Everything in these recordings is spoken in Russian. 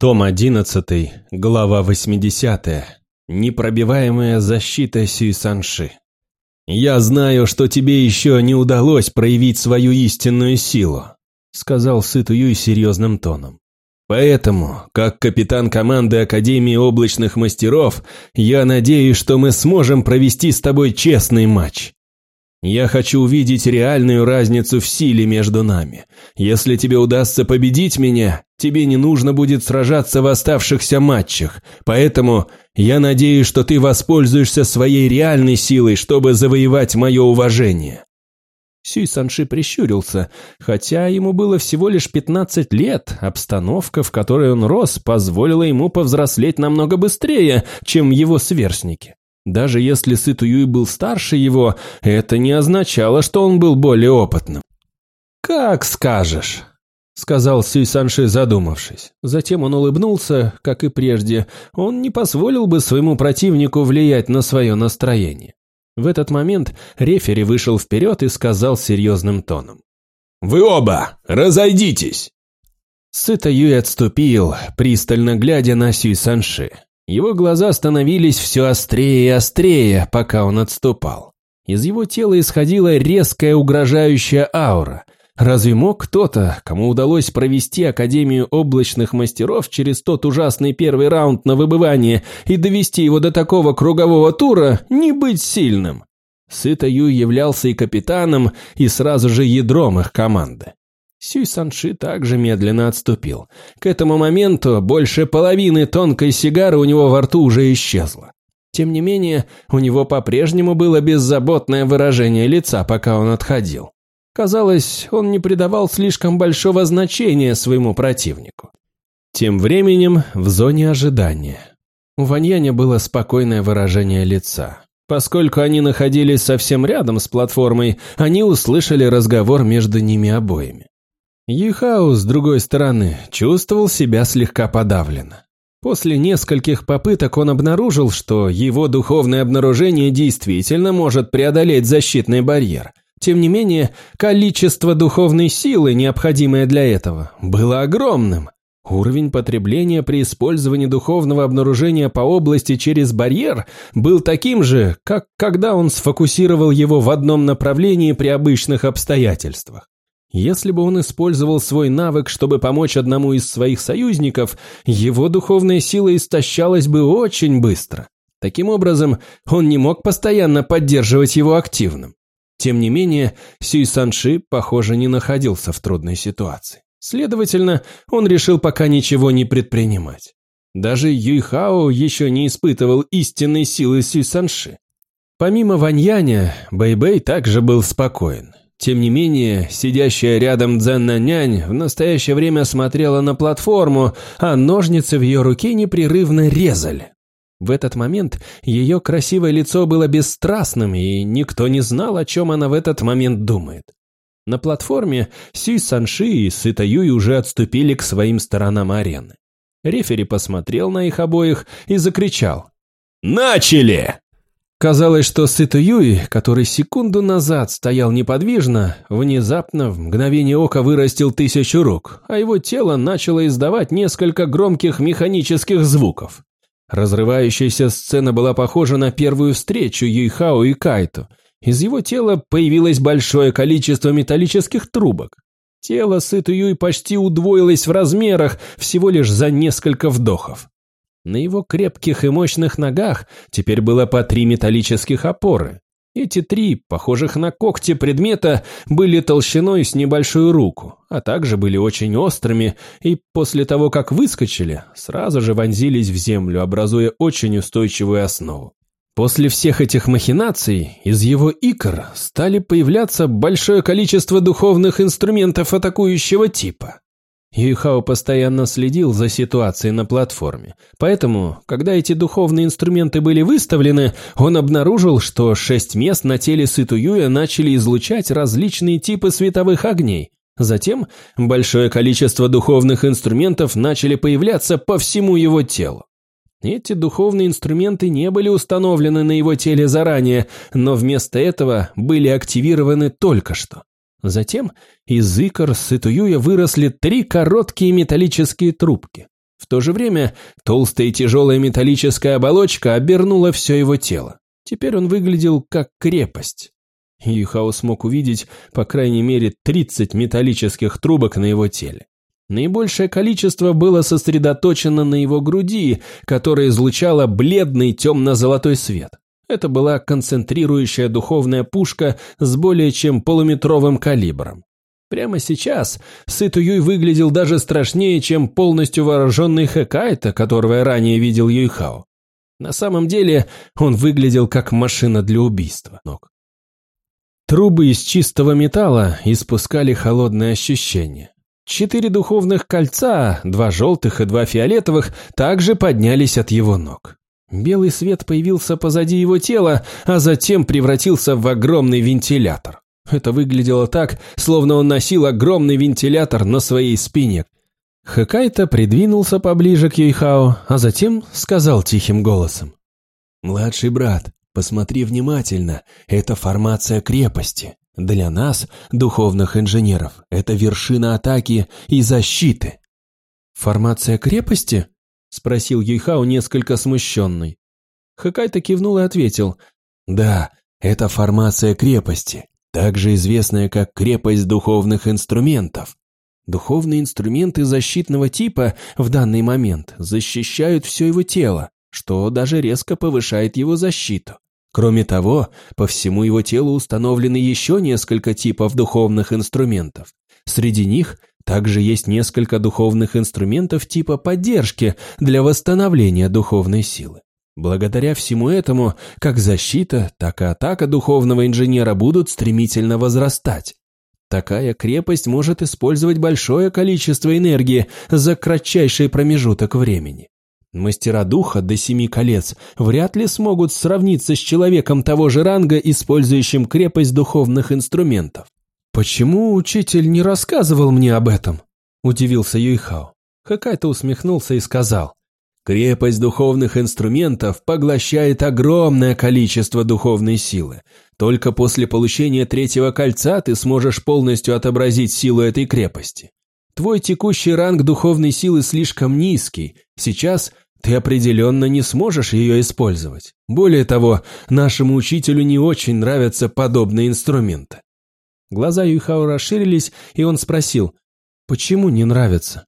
Том 11, глава 80. Непробиваемая защита Сюйсанши. «Я знаю, что тебе еще не удалось проявить свою истинную силу», сказал Сыту Юй серьезным тоном. «Поэтому, как капитан команды Академии облачных мастеров, я надеюсь, что мы сможем провести с тобой честный матч. Я хочу увидеть реальную разницу в силе между нами. Если тебе удастся победить меня, тебе не нужно будет сражаться в оставшихся матчах. Поэтому я надеюсь, что ты воспользуешься своей реальной силой, чтобы завоевать мое уважение». Сюй Санши прищурился, хотя ему было всего лишь 15 лет, обстановка, в которой он рос, позволила ему повзрослеть намного быстрее, чем его сверстники. Даже если Сыту Юй был старше его, это не означало, что он был более опытным. «Как скажешь», — сказал Сюй Санши, задумавшись. Затем он улыбнулся, как и прежде. Он не позволил бы своему противнику влиять на свое настроение. В этот момент рефери вышел вперед и сказал серьезным тоном. «Вы оба разойдитесь!» Сыта Юй отступил, пристально глядя на Сюй Санши. Его глаза становились все острее и острее, пока он отступал. Из его тела исходила резкая угрожающая аура. Разве мог кто-то, кому удалось провести Академию облачных мастеров через тот ужасный первый раунд на выбывание и довести его до такого кругового тура, не быть сильным? Сыта Ю являлся и капитаном, и сразу же ядром их команды. Сюй Санши также медленно отступил. К этому моменту больше половины тонкой сигары у него во рту уже исчезло. Тем не менее, у него по-прежнему было беззаботное выражение лица, пока он отходил. Казалось, он не придавал слишком большого значения своему противнику. Тем временем в зоне ожидания. У Ваньяня было спокойное выражение лица. Поскольку они находились совсем рядом с платформой, они услышали разговор между ними обоими. Юхао, с другой стороны, чувствовал себя слегка подавленно. После нескольких попыток он обнаружил, что его духовное обнаружение действительно может преодолеть защитный барьер. Тем не менее, количество духовной силы, необходимое для этого, было огромным. Уровень потребления при использовании духовного обнаружения по области через барьер был таким же, как когда он сфокусировал его в одном направлении при обычных обстоятельствах. Если бы он использовал свой навык, чтобы помочь одному из своих союзников, его духовная сила истощалась бы очень быстро. Таким образом, он не мог постоянно поддерживать его активным. Тем не менее, Сюй Санши, похоже, не находился в трудной ситуации. Следовательно, он решил пока ничего не предпринимать. Даже Юйхао еще не испытывал истинной силы Сюй Санши. Помимо Ваньяня, Бэйбэй -Бэй также был спокоен. Тем не менее, сидящая рядом Дзенна-нянь в настоящее время смотрела на платформу, а ножницы в ее руке непрерывно резали. В этот момент ее красивое лицо было бесстрастным, и никто не знал, о чем она в этот момент думает. На платформе Сюй Санши и Сыта Юй уже отступили к своим сторонам арены. Рефери посмотрел на их обоих и закричал «Начали!» Казалось, что Сыто Юй, который секунду назад стоял неподвижно, внезапно в мгновение ока вырастил тысячу рук, а его тело начало издавать несколько громких механических звуков. Разрывающаяся сцена была похожа на первую встречу Юйхао и Кайто. Из его тела появилось большое количество металлических трубок. Тело Сыто Юй почти удвоилось в размерах всего лишь за несколько вдохов. На его крепких и мощных ногах теперь было по три металлических опоры. Эти три, похожих на когти предмета, были толщиной с небольшую руку, а также были очень острыми и после того, как выскочили, сразу же вонзились в землю, образуя очень устойчивую основу. После всех этих махинаций из его икр стали появляться большое количество духовных инструментов атакующего типа. Юйхао постоянно следил за ситуацией на платформе. Поэтому, когда эти духовные инструменты были выставлены, он обнаружил, что шесть мест на теле Сыту Юя начали излучать различные типы световых огней. Затем большое количество духовных инструментов начали появляться по всему его телу. Эти духовные инструменты не были установлены на его теле заранее, но вместо этого были активированы только что. Затем из икр Сытуюя выросли три короткие металлические трубки. В то же время толстая и тяжелая металлическая оболочка обернула все его тело. Теперь он выглядел как крепость. Юхао смог увидеть, по крайней мере, 30 металлических трубок на его теле. Наибольшее количество было сосредоточено на его груди, которая излучала бледный темно-золотой свет. Это была концентрирующая духовная пушка с более чем полуметровым калибром. Прямо сейчас Сыту Юй выглядел даже страшнее, чем полностью вооруженный Хэкайта, которого я ранее видел Юйхао. На самом деле он выглядел как машина для убийства. Трубы из чистого металла испускали холодное ощущение. Четыре духовных кольца, два желтых и два фиолетовых, также поднялись от его ног. Белый свет появился позади его тела, а затем превратился в огромный вентилятор. Это выглядело так, словно он носил огромный вентилятор на своей спине. Хакайта придвинулся поближе к Юйхао, а затем сказал тихим голосом. «Младший брат, посмотри внимательно, это формация крепости. Для нас, духовных инженеров, это вершина атаки и защиты». «Формация крепости?» – спросил Юйхао несколько смущенный. Хакайта кивнул и ответил. «Да, это формация крепости также известная как крепость духовных инструментов. Духовные инструменты защитного типа в данный момент защищают все его тело, что даже резко повышает его защиту. Кроме того, по всему его телу установлены еще несколько типов духовных инструментов. Среди них также есть несколько духовных инструментов типа поддержки для восстановления духовной силы. Благодаря всему этому, как защита, так и атака духовного инженера будут стремительно возрастать. Такая крепость может использовать большое количество энергии за кратчайший промежуток времени. Мастера духа до семи колец вряд ли смогут сравниться с человеком того же ранга, использующим крепость духовных инструментов. «Почему учитель не рассказывал мне об этом?» – удивился Юйхао. Хакайто усмехнулся и сказал. Крепость духовных инструментов поглощает огромное количество духовной силы. Только после получения третьего кольца ты сможешь полностью отобразить силу этой крепости. Твой текущий ранг духовной силы слишком низкий. Сейчас ты определенно не сможешь ее использовать. Более того, нашему учителю не очень нравятся подобные инструменты. Глаза Юйхао расширились, и он спросил, «Почему не нравится?»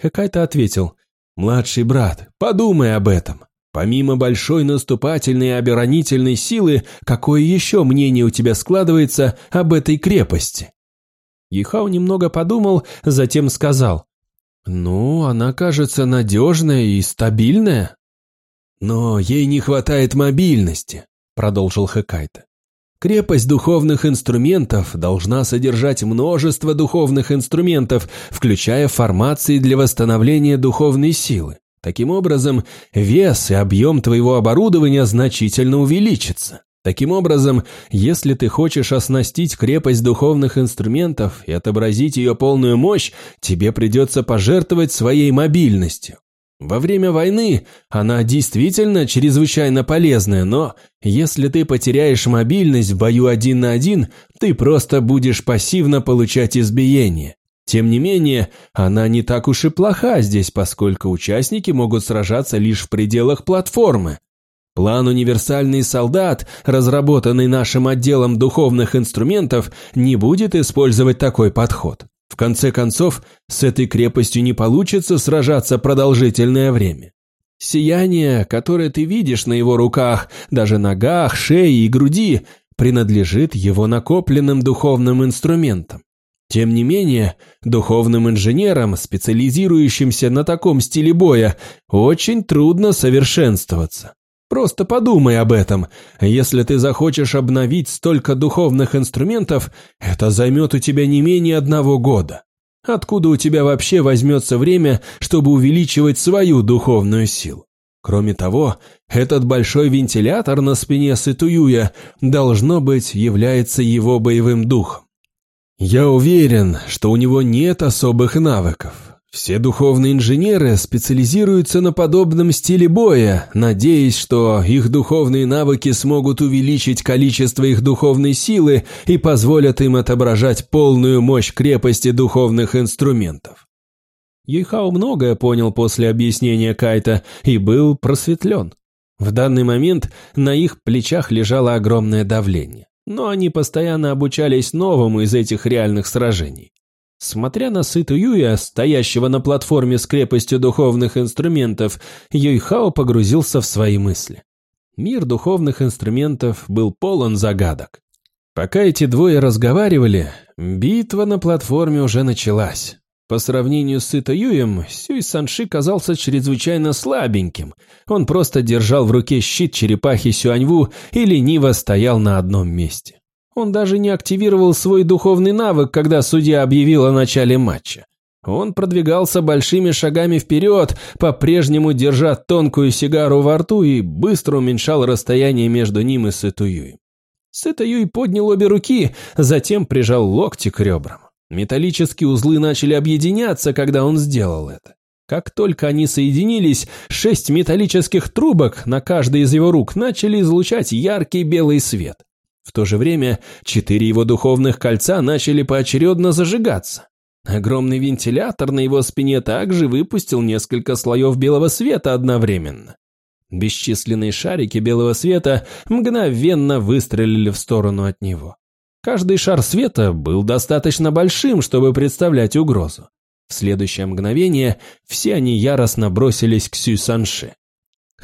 Хэкайта ответил, Младший брат, подумай об этом. Помимо большой наступательной и оборонительной силы, какое еще мнение у тебя складывается об этой крепости?» Ехау немного подумал, затем сказал. «Ну, она кажется надежная и стабильная». «Но ей не хватает мобильности», — продолжил Хэкайта. Крепость духовных инструментов должна содержать множество духовных инструментов, включая формации для восстановления духовной силы. Таким образом, вес и объем твоего оборудования значительно увеличится. Таким образом, если ты хочешь оснастить крепость духовных инструментов и отобразить ее полную мощь, тебе придется пожертвовать своей мобильностью. Во время войны она действительно чрезвычайно полезная, но если ты потеряешь мобильность в бою один на один, ты просто будешь пассивно получать избиение. Тем не менее, она не так уж и плоха здесь, поскольку участники могут сражаться лишь в пределах платформы. План «Универсальный солдат», разработанный нашим отделом духовных инструментов, не будет использовать такой подход. В конце концов, с этой крепостью не получится сражаться продолжительное время. Сияние, которое ты видишь на его руках, даже ногах, шее и груди, принадлежит его накопленным духовным инструментам. Тем не менее, духовным инженерам, специализирующимся на таком стиле боя, очень трудно совершенствоваться. Просто подумай об этом. Если ты захочешь обновить столько духовных инструментов, это займет у тебя не менее одного года. Откуда у тебя вообще возьмется время, чтобы увеличивать свою духовную силу? Кроме того, этот большой вентилятор на спине Сытуюя, должно быть, является его боевым духом. Я уверен, что у него нет особых навыков. Все духовные инженеры специализируются на подобном стиле боя, надеясь, что их духовные навыки смогут увеличить количество их духовной силы и позволят им отображать полную мощь крепости духовных инструментов. Юйхао многое понял после объяснения Кайта и был просветлен. В данный момент на их плечах лежало огромное давление, но они постоянно обучались новому из этих реальных сражений. Смотря на Сыту Юя, стоящего на платформе с крепостью духовных инструментов, Юйхао погрузился в свои мысли. Мир духовных инструментов был полон загадок. Пока эти двое разговаривали, битва на платформе уже началась. По сравнению с Сыто Юем, Сюй Санши казался чрезвычайно слабеньким. Он просто держал в руке щит черепахи Сюаньву и лениво стоял на одном месте. Он даже не активировал свой духовный навык, когда судья объявил о начале матча. Он продвигался большими шагами вперед, по-прежнему держа тонкую сигару во рту и быстро уменьшал расстояние между ним и Сытуюем. Сытуюй поднял обе руки, затем прижал локти к ребрам. Металлические узлы начали объединяться, когда он сделал это. Как только они соединились, шесть металлических трубок на каждой из его рук начали излучать яркий белый свет. В то же время четыре его духовных кольца начали поочередно зажигаться. Огромный вентилятор на его спине также выпустил несколько слоев белого света одновременно. Бесчисленные шарики белого света мгновенно выстрелили в сторону от него. Каждый шар света был достаточно большим, чтобы представлять угрозу. В следующее мгновение все они яростно бросились к Сюй Санши.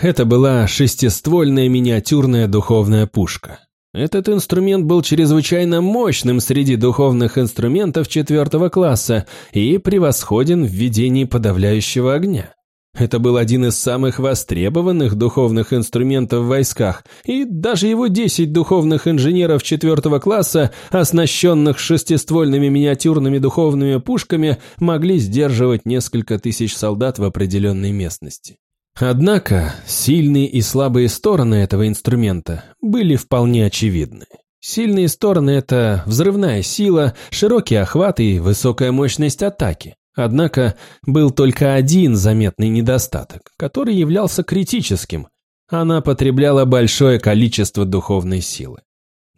Это была шестиствольная миниатюрная духовная пушка. Этот инструмент был чрезвычайно мощным среди духовных инструментов четвертого класса и превосходен в ведении подавляющего огня. Это был один из самых востребованных духовных инструментов в войсках, и даже его 10 духовных инженеров четвертого класса, оснащенных шестиствольными миниатюрными духовными пушками, могли сдерживать несколько тысяч солдат в определенной местности. Однако сильные и слабые стороны этого инструмента были вполне очевидны. Сильные стороны – это взрывная сила, широкий охват и высокая мощность атаки. Однако был только один заметный недостаток, который являлся критическим. Она потребляла большое количество духовной силы.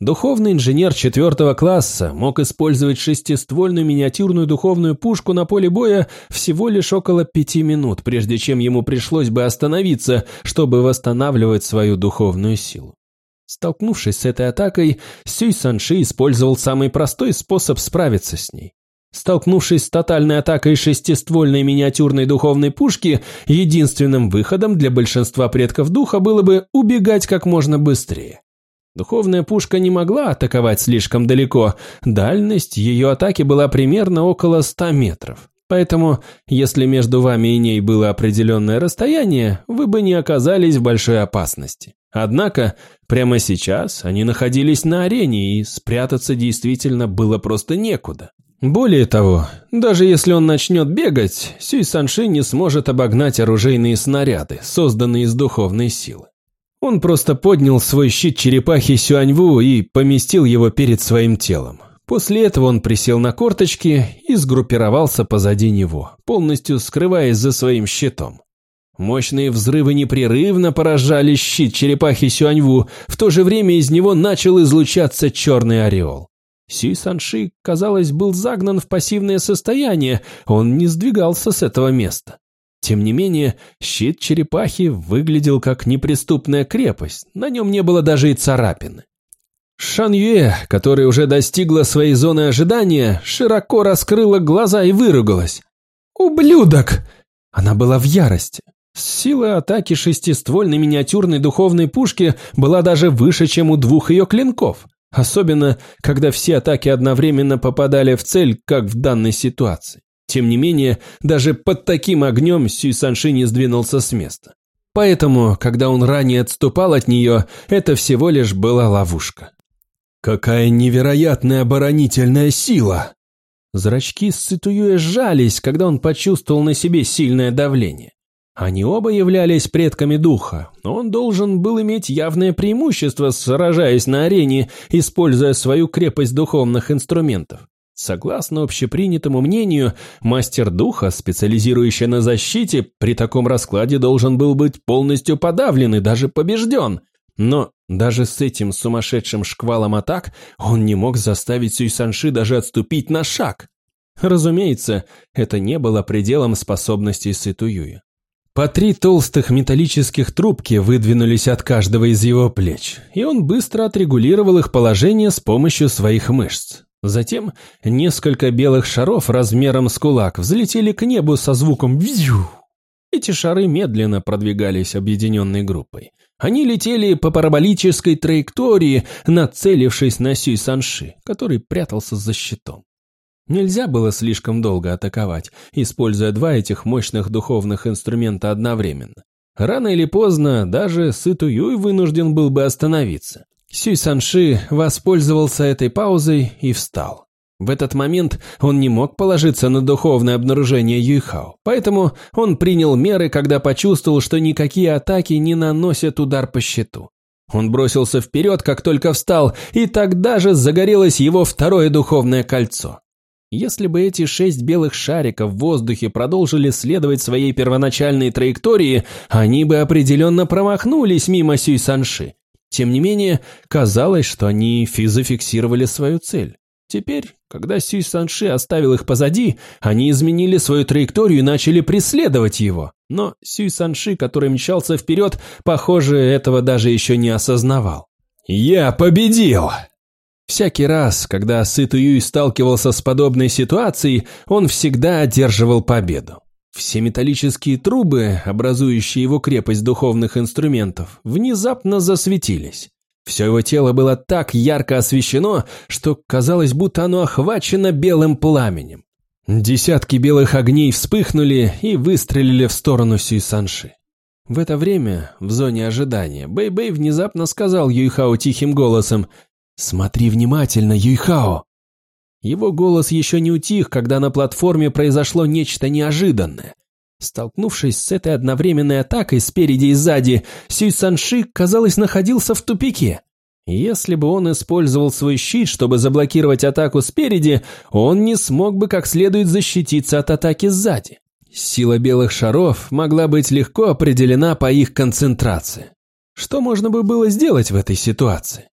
Духовный инженер четвертого класса мог использовать шестиствольную миниатюрную духовную пушку на поле боя всего лишь около пяти минут, прежде чем ему пришлось бы остановиться, чтобы восстанавливать свою духовную силу. Столкнувшись с этой атакой, Сюй Санши использовал самый простой способ справиться с ней. Столкнувшись с тотальной атакой шестиствольной миниатюрной духовной пушки, единственным выходом для большинства предков духа было бы убегать как можно быстрее. Духовная пушка не могла атаковать слишком далеко, дальность ее атаки была примерно около 100 метров. Поэтому, если между вами и ней было определенное расстояние, вы бы не оказались в большой опасности. Однако, прямо сейчас они находились на арене, и спрятаться действительно было просто некуда. Более того, даже если он начнет бегать, Сюй Санши не сможет обогнать оружейные снаряды, созданные из духовной силы. Он просто поднял свой щит черепахи Сюаньву и поместил его перед своим телом. После этого он присел на корточки и сгруппировался позади него, полностью скрываясь за своим щитом. Мощные взрывы непрерывно поражали щит черепахи Сюаньву, в то же время из него начал излучаться черный ореол. Сюй Санши, казалось, был загнан в пассивное состояние, он не сдвигался с этого места. Тем не менее, щит черепахи выглядел как неприступная крепость, на нем не было даже и царапины. Шан Юэ, которая уже достигла своей зоны ожидания, широко раскрыла глаза и выругалась. «Ублюдок!» Она была в ярости. Сила атаки шестиствольной миниатюрной духовной пушки была даже выше, чем у двух ее клинков. Особенно, когда все атаки одновременно попадали в цель, как в данной ситуации. Тем не менее, даже под таким огнем Сюй Санши не сдвинулся с места. Поэтому, когда он ранее отступал от нее, это всего лишь была ловушка. «Какая невероятная оборонительная сила!» Зрачки Сцитуюэ сжались, когда он почувствовал на себе сильное давление. Они оба являлись предками духа, но он должен был иметь явное преимущество, сражаясь на арене, используя свою крепость духовных инструментов. Согласно общепринятому мнению, мастер духа, специализирующий на защите, при таком раскладе должен был быть полностью подавлен и даже побежден. Но даже с этим сумасшедшим шквалом атак он не мог заставить Сюйсанши даже отступить на шаг. Разумеется, это не было пределом способностей Ситуюя. По три толстых металлических трубки выдвинулись от каждого из его плеч, и он быстро отрегулировал их положение с помощью своих мышц. Затем несколько белых шаров размером с кулак взлетели к небу со звуком «вью». Эти шары медленно продвигались объединенной группой. Они летели по параболической траектории, нацелившись на Сюй Санши, который прятался за щитом. Нельзя было слишком долго атаковать, используя два этих мощных духовных инструмента одновременно. Рано или поздно даже Сыту Юй вынужден был бы остановиться. Сюй Санши воспользовался этой паузой и встал. В этот момент он не мог положиться на духовное обнаружение Юйхао, поэтому он принял меры, когда почувствовал, что никакие атаки не наносят удар по щиту. Он бросился вперед, как только встал, и тогда же загорелось его второе духовное кольцо. Если бы эти шесть белых шариков в воздухе продолжили следовать своей первоначальной траектории, они бы определенно промахнулись мимо Сюй Санши. Тем не менее, казалось, что они физофиксировали свою цель. Теперь, когда Сюй Санши оставил их позади, они изменили свою траекторию и начали преследовать его. Но Сюй Санши, который мчался вперед, похоже, этого даже еще не осознавал. «Я победил!» Всякий раз, когда Сыту Юй сталкивался с подобной ситуацией, он всегда одерживал победу. Все металлические трубы, образующие его крепость духовных инструментов, внезапно засветились. Все его тело было так ярко освещено, что казалось, будто оно охвачено белым пламенем. Десятки белых огней вспыхнули и выстрелили в сторону Сюй Санши. В это время, в зоне ожидания, Бэй-Бэй внезапно сказал Юйхао тихим голосом «Смотри внимательно, Юйхао!» Его голос еще не утих, когда на платформе произошло нечто неожиданное. Столкнувшись с этой одновременной атакой спереди и сзади, Сюй Санши, казалось, находился в тупике. Если бы он использовал свой щит, чтобы заблокировать атаку спереди, он не смог бы как следует защититься от атаки сзади. Сила белых шаров могла быть легко определена по их концентрации. Что можно бы было сделать в этой ситуации?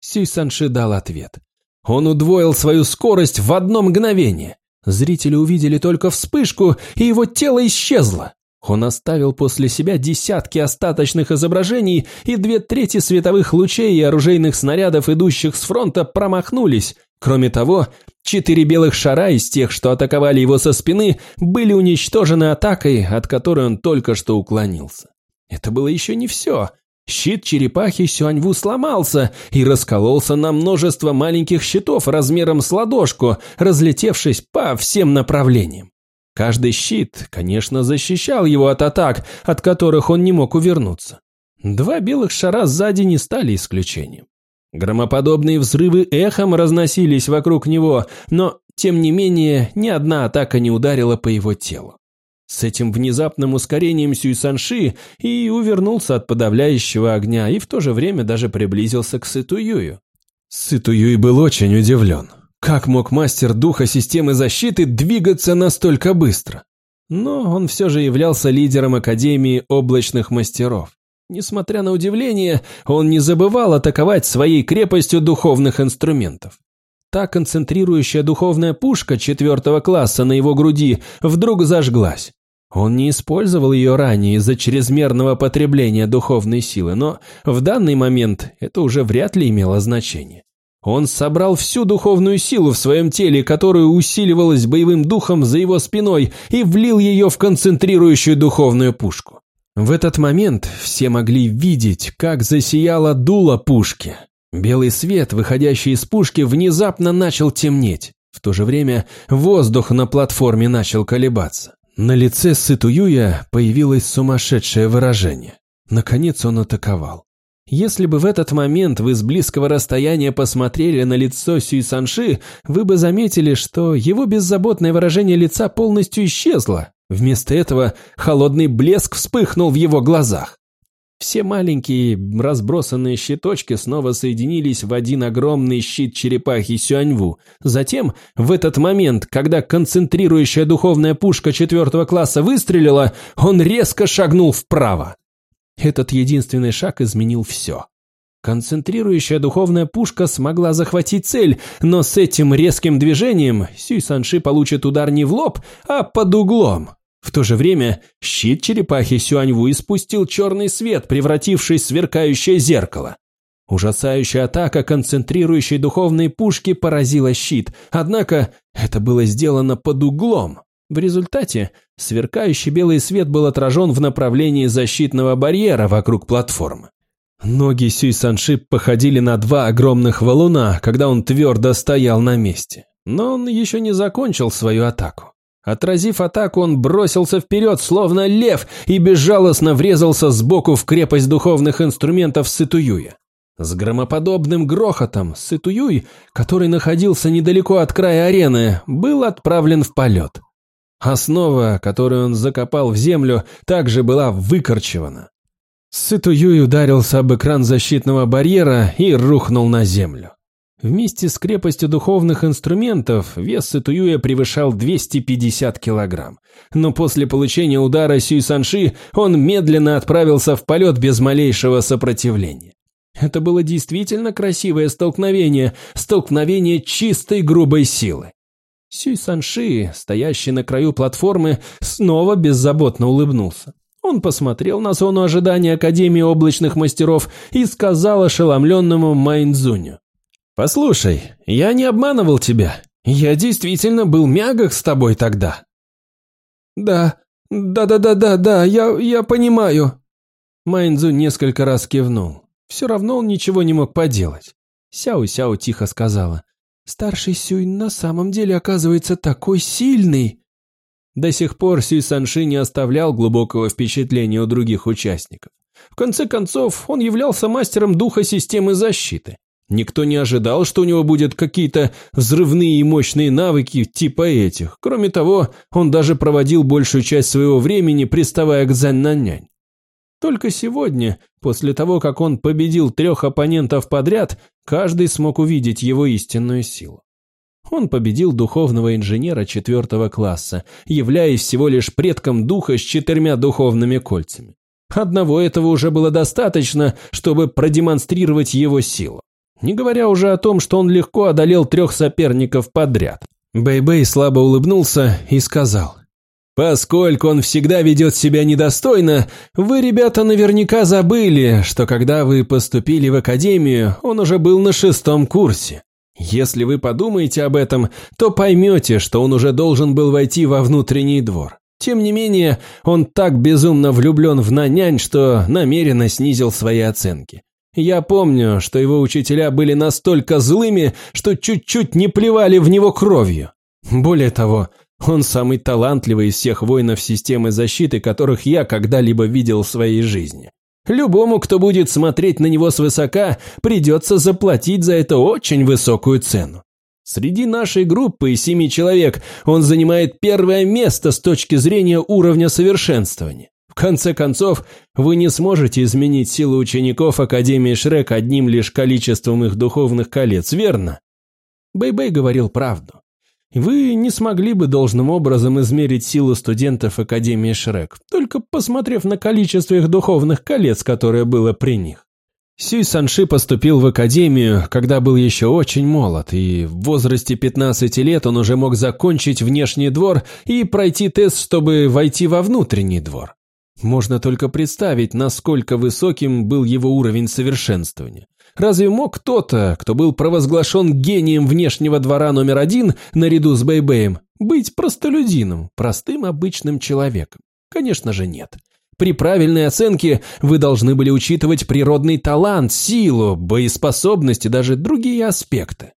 Сюй Санши дал ответ. Он удвоил свою скорость в одно мгновение. Зрители увидели только вспышку, и его тело исчезло. Он оставил после себя десятки остаточных изображений, и две трети световых лучей и оружейных снарядов, идущих с фронта, промахнулись. Кроме того, четыре белых шара из тех, что атаковали его со спины, были уничтожены атакой, от которой он только что уклонился. Это было еще не все. Щит черепахи Сюаньву сломался и раскололся на множество маленьких щитов размером с ладошку, разлетевшись по всем направлениям. Каждый щит, конечно, защищал его от атак, от которых он не мог увернуться. Два белых шара сзади не стали исключением. Громоподобные взрывы эхом разносились вокруг него, но, тем не менее, ни одна атака не ударила по его телу. С этим внезапным ускорением Сюй Санши и увернулся от подавляющего огня и в то же время даже приблизился к Сытуюю. Сытуюй был очень удивлен. Как мог мастер духа системы защиты двигаться настолько быстро? Но он все же являлся лидером Академии облачных мастеров. Несмотря на удивление, он не забывал атаковать своей крепостью духовных инструментов. Та концентрирующая духовная пушка четвертого класса на его груди вдруг зажглась. Он не использовал ее ранее из-за чрезмерного потребления духовной силы, но в данный момент это уже вряд ли имело значение. Он собрал всю духовную силу в своем теле, которая усиливалась боевым духом за его спиной, и влил ее в концентрирующую духовную пушку. В этот момент все могли видеть, как засияла дуло пушки. Белый свет, выходящий из пушки, внезапно начал темнеть. В то же время воздух на платформе начал колебаться. На лице Сытуюя появилось сумасшедшее выражение. Наконец он атаковал. Если бы в этот момент вы с близкого расстояния посмотрели на лицо Сюй Санши, вы бы заметили, что его беззаботное выражение лица полностью исчезло. Вместо этого холодный блеск вспыхнул в его глазах. Все маленькие разбросанные щиточки снова соединились в один огромный щит черепахи Сюаньву. Затем, в этот момент, когда концентрирующая духовная пушка четвертого класса выстрелила, он резко шагнул вправо. Этот единственный шаг изменил все. Концентрирующая духовная пушка смогла захватить цель, но с этим резким движением Сюй Санши получит удар не в лоб, а под углом. В то же время щит черепахи Сюаньву испустил черный свет, превративший в сверкающее зеркало. Ужасающая атака концентрирующей духовной пушки поразила щит, однако это было сделано под углом. В результате сверкающий белый свет был отражен в направлении защитного барьера вокруг платформы. Ноги Сюй Санши походили на два огромных валуна, когда он твердо стоял на месте. Но он еще не закончил свою атаку. Отразив атаку, он бросился вперед, словно лев, и безжалостно врезался сбоку в крепость духовных инструментов Сытуюя. С громоподобным грохотом Сытуюй, который находился недалеко от края арены, был отправлен в полет. Основа, которую он закопал в землю, также была выкорчевана. Сытуюй ударился об экран защитного барьера и рухнул на землю. Вместе с крепостью духовных инструментов вес Сытуюя превышал 250 килограмм. Но после получения удара Сюй Санши он медленно отправился в полет без малейшего сопротивления. Это было действительно красивое столкновение, столкновение чистой грубой силы. Сюй Санши, стоящий на краю платформы, снова беззаботно улыбнулся. Он посмотрел на зону ожидания Академии облачных мастеров и сказал ошеломленному Майнзуню. «Послушай, я не обманывал тебя. Я действительно был мягок с тобой тогда». «Да, да-да-да-да-да, я, я понимаю». Майнзун несколько раз кивнул. Все равно он ничего не мог поделать. Сяо-Сяо тихо сказала. «Старший Сюй на самом деле оказывается такой сильный». До сих пор Сюй Санши не оставлял глубокого впечатления у других участников. В конце концов, он являлся мастером духа системы защиты. Никто не ожидал, что у него будут какие-то взрывные и мощные навыки типа этих. Кроме того, он даже проводил большую часть своего времени, приставая к Зэннаннянь. Только сегодня, после того, как он победил трех оппонентов подряд, каждый смог увидеть его истинную силу. Он победил духовного инженера четвертого класса, являясь всего лишь предком духа с четырьмя духовными кольцами. Одного этого уже было достаточно, чтобы продемонстрировать его силу. Не говоря уже о том, что он легко одолел трех соперников подряд. Бэй-Бэй слабо улыбнулся и сказал, Поскольку он всегда ведет себя недостойно, вы, ребята, наверняка забыли, что когда вы поступили в академию, он уже был на шестом курсе. Если вы подумаете об этом, то поймете, что он уже должен был войти во внутренний двор. Тем не менее, он так безумно влюблен в нанянь, что намеренно снизил свои оценки. Я помню, что его учителя были настолько злыми, что чуть-чуть не плевали в него кровью. Более того, он самый талантливый из всех воинов системы защиты, которых я когда-либо видел в своей жизни. Любому, кто будет смотреть на него свысока, придется заплатить за это очень высокую цену. Среди нашей группы из семи человек он занимает первое место с точки зрения уровня совершенствования. В конце концов, вы не сможете изменить силу учеников Академии Шрек одним лишь количеством их духовных колец, верно? Бэйбэй -бэй говорил правду. Вы не смогли бы должным образом измерить силу студентов Академии Шрек, только посмотрев на количество их духовных колец, которое было при них. Сюй Санши поступил в академию, когда был еще очень молод, и в возрасте 15 лет он уже мог закончить внешний двор и пройти тест, чтобы войти во внутренний двор. Можно только представить, насколько высоким был его уровень совершенствования. Разве мог кто-то, кто был провозглашен гением внешнего двора номер один наряду с Бэйбэем, быть простолюдином, простым обычным человеком? Конечно же нет. При правильной оценке вы должны были учитывать природный талант, силу, боеспособность и даже другие аспекты.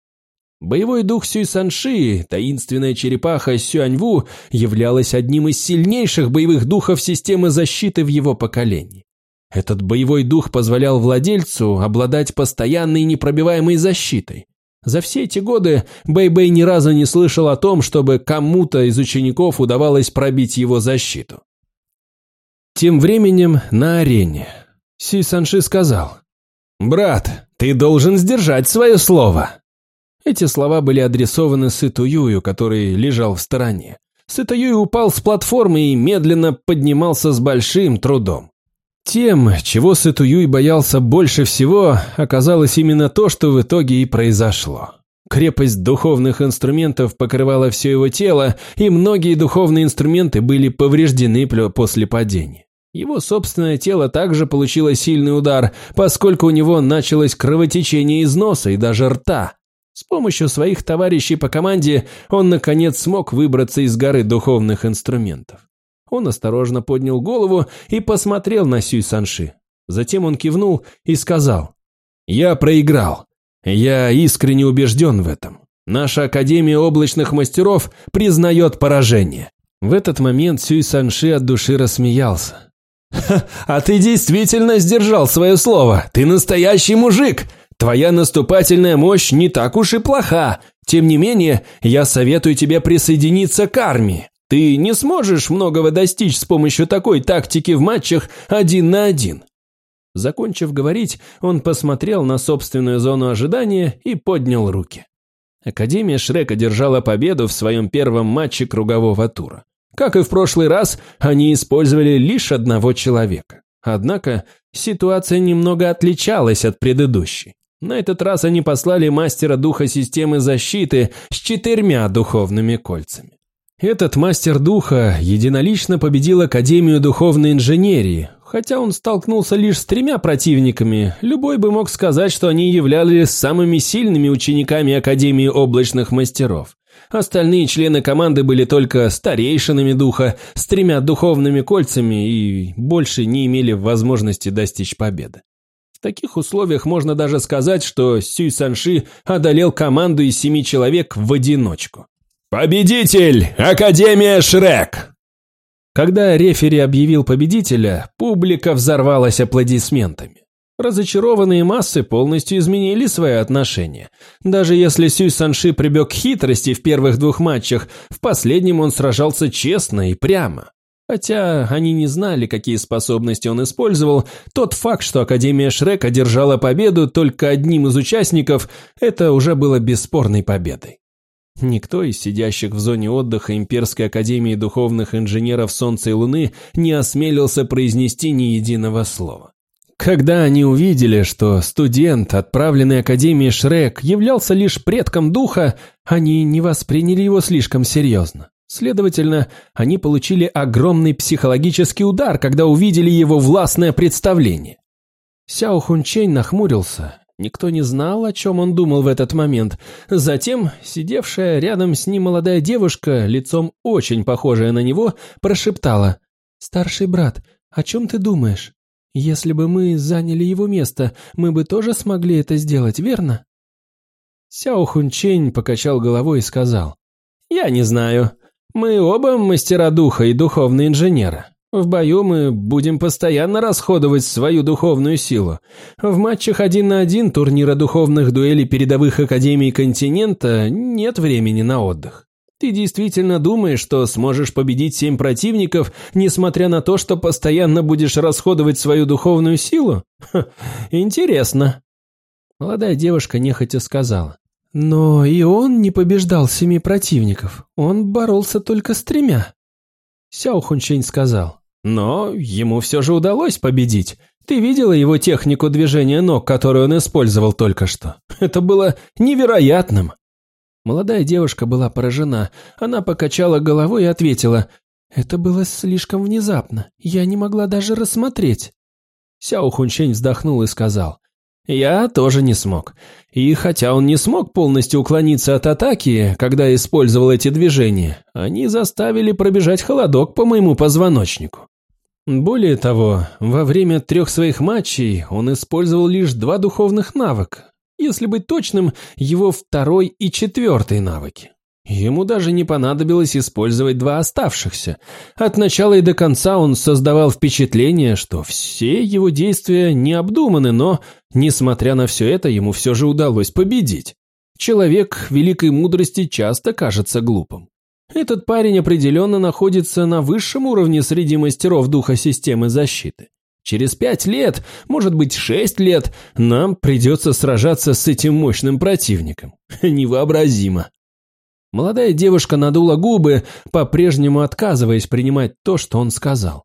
Боевой дух Сюй Санши, таинственная черепаха Сюаньву, являлась одним из сильнейших боевых духов системы защиты в его поколении. Этот боевой дух позволял владельцу обладать постоянной непробиваемой защитой. За все эти годы Бэй-Бэй ни разу не слышал о том, чтобы кому-то из учеников удавалось пробить его защиту. Тем временем на арене Си Санши сказал, «Брат, ты должен сдержать свое слово». Эти слова были адресованы Сыту Юю, который лежал в стороне. Сыта Юй упал с платформы и медленно поднимался с большим трудом. Тем, чего Сытуюй боялся больше всего, оказалось именно то, что в итоге и произошло. Крепость духовных инструментов покрывала все его тело, и многие духовные инструменты были повреждены после падения. Его собственное тело также получило сильный удар, поскольку у него началось кровотечение из носа и даже рта. С помощью своих товарищей по команде он, наконец, смог выбраться из горы духовных инструментов. Он осторожно поднял голову и посмотрел на Сюй Санши. Затем он кивнул и сказал, «Я проиграл. Я искренне убежден в этом. Наша Академия облачных мастеров признает поражение». В этот момент Сюй Санши от души рассмеялся. «А ты действительно сдержал свое слово. Ты настоящий мужик. Твоя наступательная мощь не так уж и плоха. Тем не менее, я советую тебе присоединиться к армии. Ты не сможешь многого достичь с помощью такой тактики в матчах один на один. Закончив говорить, он посмотрел на собственную зону ожидания и поднял руки. Академия Шрека держала победу в своем первом матче кругового тура. Как и в прошлый раз, они использовали лишь одного человека. Однако ситуация немного отличалась от предыдущей. На этот раз они послали мастера духа системы защиты с четырьмя духовными кольцами. Этот мастер духа единолично победил Академию духовной инженерии, хотя он столкнулся лишь с тремя противниками, любой бы мог сказать, что они являлись самыми сильными учениками Академии облачных мастеров. Остальные члены команды были только старейшинами духа, с тремя духовными кольцами и больше не имели возможности достичь победы. Таких условиях можно даже сказать, что Сюй Санши одолел команду из семи человек в одиночку. «Победитель! Академия Шрек!» Когда рефери объявил победителя, публика взорвалась аплодисментами. Разочарованные массы полностью изменили свои отношения. Даже если Сюй Санши прибег к хитрости в первых двух матчах, в последнем он сражался честно и прямо. Хотя они не знали, какие способности он использовал, тот факт, что Академия Шрек одержала победу только одним из участников, это уже было бесспорной победой. Никто из сидящих в зоне отдыха Имперской Академии Духовных Инженеров Солнца и Луны не осмелился произнести ни единого слова. Когда они увидели, что студент, отправленный Академией Шрек, являлся лишь предком духа, они не восприняли его слишком серьезно. Следовательно, они получили огромный психологический удар, когда увидели его властное представление. Сяо Хунчень нахмурился Никто не знал, о чем он думал в этот момент. Затем, сидевшая рядом с ним молодая девушка, лицом очень похожая на него, прошептала. «Старший брат, о чем ты думаешь? Если бы мы заняли его место, мы бы тоже смогли это сделать, верно?» Сяо Хунчень покачал головой и сказал. «Я не знаю. Мы оба мастера духа и духовные инженеры. В бою мы будем постоянно расходовать свою духовную силу. В матчах один на один турнира духовных дуэлей передовых академий континента нет времени на отдых. Ты действительно думаешь, что сможешь победить семь противников, несмотря на то, что постоянно будешь расходовать свою духовную силу? Ха, интересно. Молодая девушка нехотя сказала. Но и он не побеждал семи противников. Он боролся только с тремя. Сяо Хунчень сказал. Но ему все же удалось победить. Ты видела его технику движения ног, которую он использовал только что? Это было невероятным. Молодая девушка была поражена. Она покачала головой и ответила, «Это было слишком внезапно. Я не могла даже рассмотреть». Сяо Хунчень вздохнул и сказал, «Я тоже не смог. И хотя он не смог полностью уклониться от атаки, когда использовал эти движения, они заставили пробежать холодок по моему позвоночнику. Более того, во время трех своих матчей он использовал лишь два духовных навыка. Если быть точным, его второй и четвертый навыки. Ему даже не понадобилось использовать два оставшихся. От начала и до конца он создавал впечатление, что все его действия не обдуманы, но, несмотря на все это, ему все же удалось победить. Человек великой мудрости часто кажется глупым. Этот парень определенно находится на высшем уровне среди мастеров духа системы защиты. Через пять лет, может быть шесть лет, нам придется сражаться с этим мощным противником. Невообразимо. Молодая девушка надула губы, по-прежнему отказываясь принимать то, что он сказал.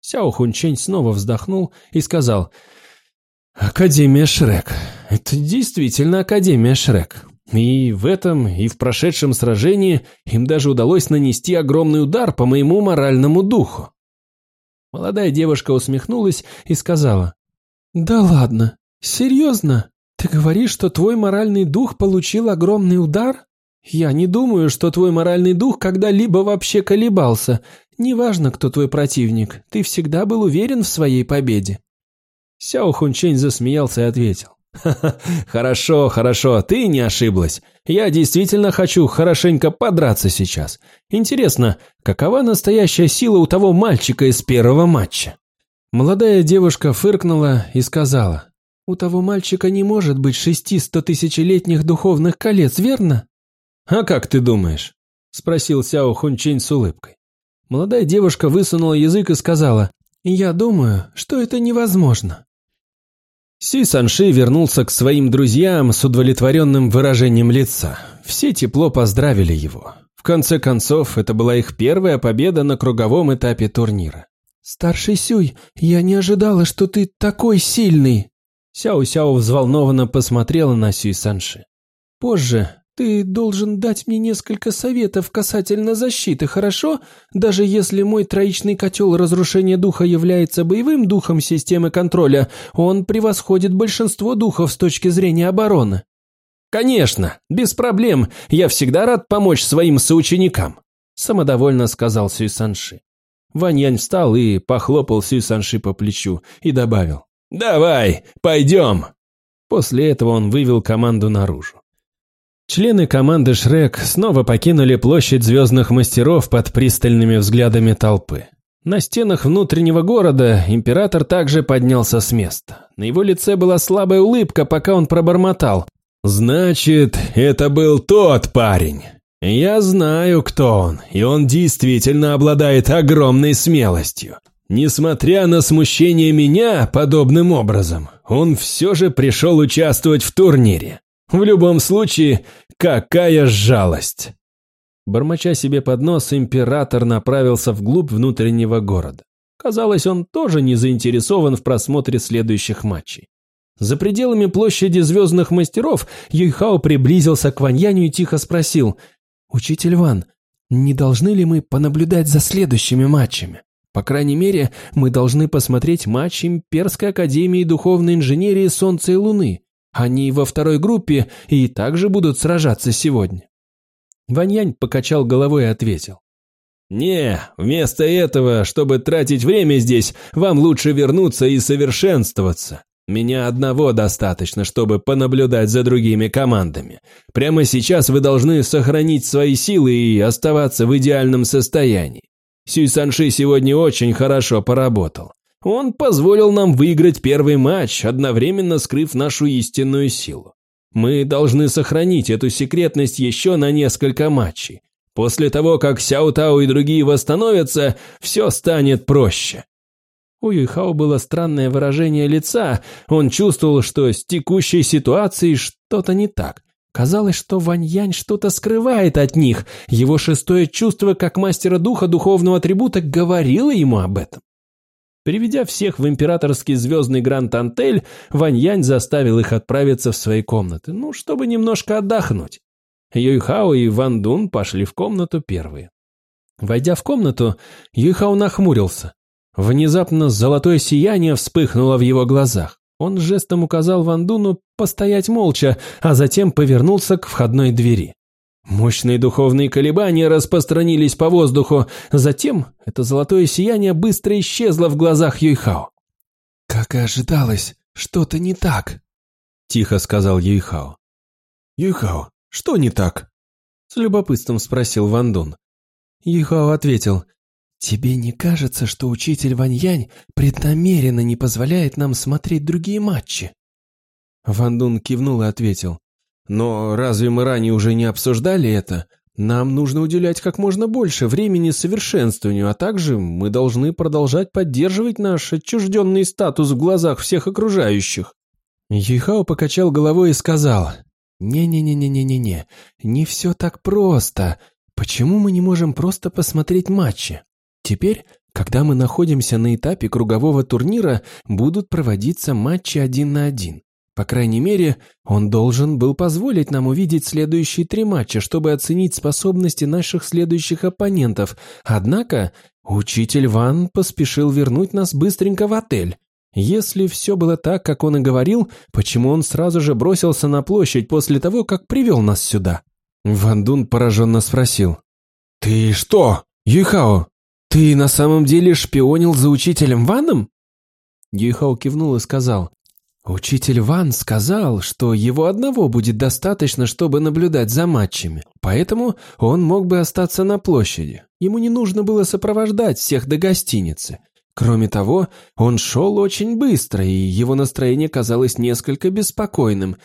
Сяо Хунчень снова вздохнул и сказал, «Академия Шрек. Это действительно Академия Шрек. И в этом, и в прошедшем сражении им даже удалось нанести огромный удар по моему моральному духу». Молодая девушка усмехнулась и сказала, «Да ладно, серьезно? Ты говоришь, что твой моральный дух получил огромный удар? Я не думаю, что твой моральный дух когда-либо вообще колебался. Неважно, кто твой противник, ты всегда был уверен в своей победе». Сяо Хунчень засмеялся и ответил. «Ха-ха, хорошо, хорошо, ты не ошиблась. Я действительно хочу хорошенько подраться сейчас. Интересно, какова настоящая сила у того мальчика из первого матча?» Молодая девушка фыркнула и сказала. «У того мальчика не может быть шести стотысячелетних духовных колец, верно?» «А как ты думаешь?» – спросил Сяо Хунчень с улыбкой. Молодая девушка высунула язык и сказала, «Я думаю, что это невозможно». Си Санши вернулся к своим друзьям с удовлетворенным выражением лица. Все тепло поздравили его. В конце концов, это была их первая победа на круговом этапе турнира. «Старший Сюй, я не ожидала, что ты такой сильный!» Сяо-Сяо взволнованно посмотрела на Сюй Санши. Позже ты должен дать мне несколько советов касательно защиты, хорошо? Даже если мой троичный котел разрушения духа является боевым духом системы контроля, он превосходит большинство духов с точки зрения обороны. Конечно, без проблем. Я всегда рад помочь своим соученикам, самодовольно сказал Сюй Санши. Ваньянь встал и похлопал Сюй Санши по плечу и добавил. «Давай, пойдем!» После этого он вывел команду наружу. Члены команды «Шрек» снова покинули площадь звездных мастеров под пристальными взглядами толпы. На стенах внутреннего города император также поднялся с места. На его лице была слабая улыбка, пока он пробормотал. «Значит, это был тот парень. Я знаю, кто он, и он действительно обладает огромной смелостью. Несмотря на смущение меня подобным образом, он все же пришел участвовать в турнире. В любом случае, какая жалость!» Бормоча себе под нос, император направился вглубь внутреннего города. Казалось, он тоже не заинтересован в просмотре следующих матчей. За пределами площади звездных мастеров Юйхао приблизился к Ваньяню и тихо спросил, «Учитель Ван, не должны ли мы понаблюдать за следующими матчами? По крайней мере, мы должны посмотреть матч Имперской Академии Духовной Инженерии Солнца и Луны. Они во второй группе и также будут сражаться сегодня. Ваньянь покачал головой и ответил. «Не, вместо этого, чтобы тратить время здесь, вам лучше вернуться и совершенствоваться. Меня одного достаточно, чтобы понаблюдать за другими командами. Прямо сейчас вы должны сохранить свои силы и оставаться в идеальном состоянии. Сюй Санши сегодня очень хорошо поработал. Он позволил нам выиграть первый матч, одновременно скрыв нашу истинную силу. Мы должны сохранить эту секретность еще на несколько матчей. После того, как Сяо Тао и другие восстановятся, все станет проще. У Юйхао было странное выражение лица, он чувствовал, что с текущей ситуацией что-то не так. Казалось, что Ваньянь что-то скрывает от них, его шестое чувство как мастера духа духовного атрибута говорило ему об этом. Приведя всех в императорский звездный Гранд-Антель, Ваньянь заставил их отправиться в свои комнаты, ну, чтобы немножко отдохнуть. Юйхао и Ван Дун пошли в комнату первые. Войдя в комнату, Юйхао нахмурился. Внезапно золотое сияние вспыхнуло в его глазах. Он жестом указал Ван Дуну постоять молча, а затем повернулся к входной двери. Мощные духовные колебания распространились по воздуху. Затем это золотое сияние быстро исчезло в глазах Юйхао. «Как и ожидалось, что-то не так», — тихо сказал Юйхао. «Юйхао, что не так?» — с любопытством спросил Ван Дун. Юйхао ответил, «Тебе не кажется, что учитель Ваньянь преднамеренно не позволяет нам смотреть другие матчи?» Ван Дун кивнул и ответил, но разве мы ранее уже не обсуждали это? Нам нужно уделять как можно больше времени совершенствованию, а также мы должны продолжать поддерживать наш отчужденный статус в глазах всех окружающих. Юйхао покачал головой и сказал, «Не-не-не-не-не-не, не все так просто. Почему мы не можем просто посмотреть матчи? Теперь, Когда мы находимся на этапе кругового турнира, будут проводиться матчи один на один. По крайней мере, он должен был позволить нам увидеть следующие три матча, чтобы оценить способности наших следующих оппонентов. Однако, учитель Ван поспешил вернуть нас быстренько в отель. Если все было так, как он и говорил, почему он сразу же бросился на площадь после того, как привел нас сюда? Ван Дун пораженно спросил. «Ты что, Юйхао, ты на самом деле шпионил за учителем Ваном?» Юйхао кивнул и сказал. Учитель Ван сказал, что его одного будет достаточно, чтобы наблюдать за матчами, поэтому он мог бы остаться на площади. Ему не нужно было сопровождать всех до гостиницы. Кроме того, он шел очень быстро, и его настроение казалось несколько беспокойным.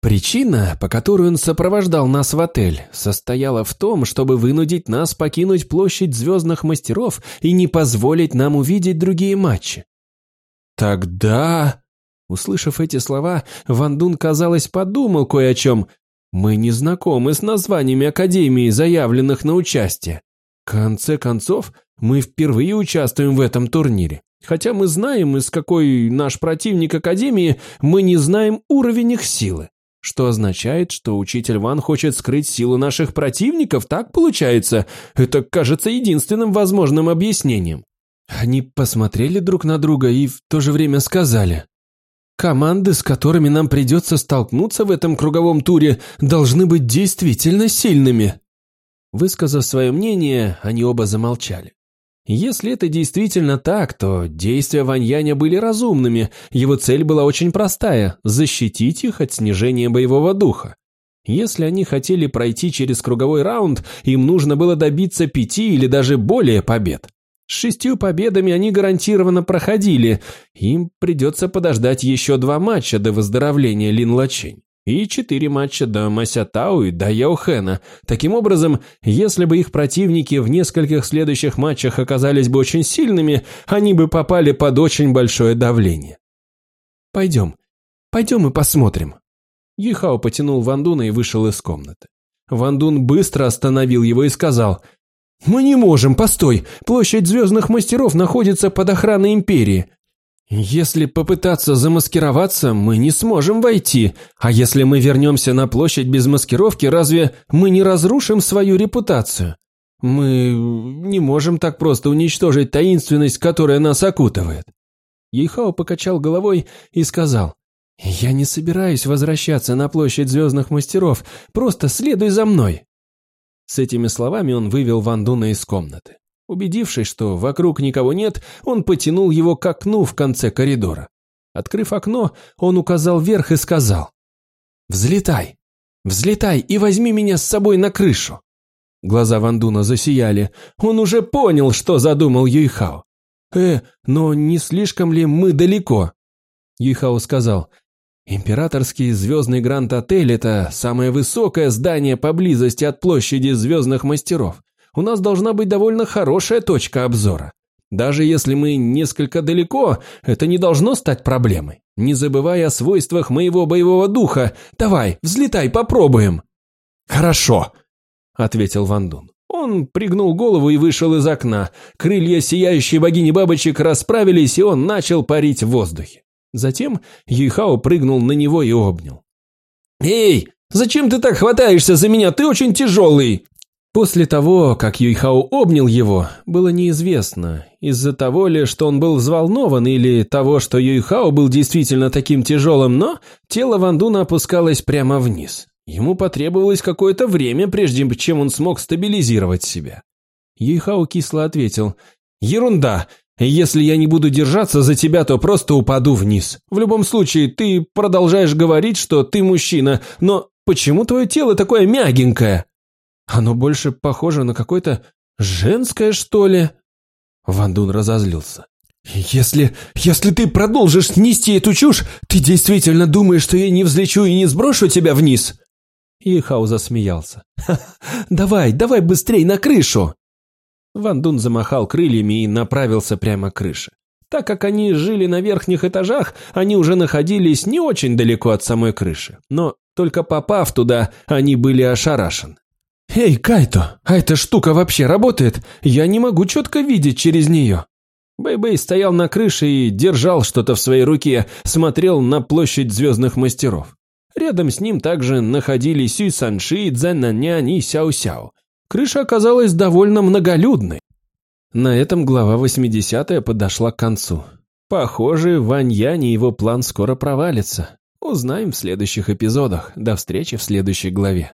Причина, по которой он сопровождал нас в отель, состояла в том, чтобы вынудить нас покинуть площадь звездных мастеров и не позволить нам увидеть другие матчи. Тогда... Услышав эти слова, Ван Дун, казалось, подумал кое о чем. «Мы не знакомы с названиями Академии, заявленных на участие. В конце концов, мы впервые участвуем в этом турнире. Хотя мы знаем, из какой наш противник Академии, мы не знаем уровень их силы. Что означает, что учитель Ван хочет скрыть силу наших противников, так получается? Это кажется единственным возможным объяснением. Они посмотрели друг на друга и в то же время сказали. Команды, с которыми нам придется столкнуться в этом круговом туре, должны быть действительно сильными. Высказав свое мнение, они оба замолчали. Если это действительно так, то действия Ваньяня были разумными, его цель была очень простая – защитить их от снижения боевого духа. Если они хотели пройти через круговой раунд, им нужно было добиться пяти или даже более побед. С шестью победами они гарантированно проходили. Им придется подождать еще два матча до выздоровления Лин Лачень. И четыре матча до Масятау и до Яохена. Таким образом, если бы их противники в нескольких следующих матчах оказались бы очень сильными, они бы попали под очень большое давление. «Пойдем, пойдем и посмотрим». Юхао потянул Вандуна и вышел из комнаты. Вандун быстро остановил его и сказал – «Мы не можем, постой! Площадь Звездных Мастеров находится под охраной Империи. Если попытаться замаскироваться, мы не сможем войти. А если мы вернемся на площадь без маскировки, разве мы не разрушим свою репутацию? Мы не можем так просто уничтожить таинственность, которая нас окутывает». Ейхао покачал головой и сказал, «Я не собираюсь возвращаться на площадь Звездных Мастеров, просто следуй за мной». С этими словами он вывел Ван Дуна из комнаты. Убедившись, что вокруг никого нет, он потянул его к окну в конце коридора. Открыв окно, он указал вверх и сказал «Взлетай! Взлетай и возьми меня с собой на крышу!» Глаза Вандуна засияли. Он уже понял, что задумал Юйхао. «Э, но не слишком ли мы далеко?» Юйхао сказал Императорский звездный Гранд-отель – это самое высокое здание поблизости от площади звездных мастеров. У нас должна быть довольно хорошая точка обзора. Даже если мы несколько далеко, это не должно стать проблемой. Не забывай о свойствах моего боевого духа. Давай, взлетай, попробуем. Хорошо, ответил Вандун. Он пригнул голову и вышел из окна. Крылья сияющей богини бабочек расправились, и он начал парить в воздухе. Затем Юйхао прыгнул на него и обнял. «Эй, зачем ты так хватаешься за меня? Ты очень тяжелый!» После того, как Юйхао обнял его, было неизвестно, из-за того ли, что он был взволнован, или того, что Юйхао был действительно таким тяжелым, но тело Вандуна опускалось прямо вниз. Ему потребовалось какое-то время, прежде чем он смог стабилизировать себя. Юйхао кисло ответил, «Ерунда! Если я не буду держаться за тебя, то просто упаду вниз. В любом случае, ты продолжаешь говорить, что ты мужчина, но почему твое тело такое мягенькое? Оно больше похоже на какое-то женское, что ли?» Ван Дун разозлился. «Если... если ты продолжишь нести эту чушь, ты действительно думаешь, что я не взлечу и не сброшу тебя вниз?» И Хао засмеялся. «Давай, давай быстрей на крышу!» Ван Дун замахал крыльями и направился прямо к крыше. Так как они жили на верхних этажах, они уже находились не очень далеко от самой крыши. Но только попав туда, они были ошарашены. «Эй, Кайто, а эта штука вообще работает? Я не могу четко видеть через нее». Бэй-Бэй стоял на крыше и держал что-то в своей руке, смотрел на площадь звездных мастеров. Рядом с ним также находились Сюй Санши, Цзэннанянь и Сяо-Сяо. Крыша оказалась довольно многолюдной. На этом глава 80 подошла к концу. Похоже, Вань Янь и его план скоро провалится. Узнаем в следующих эпизодах. До встречи в следующей главе.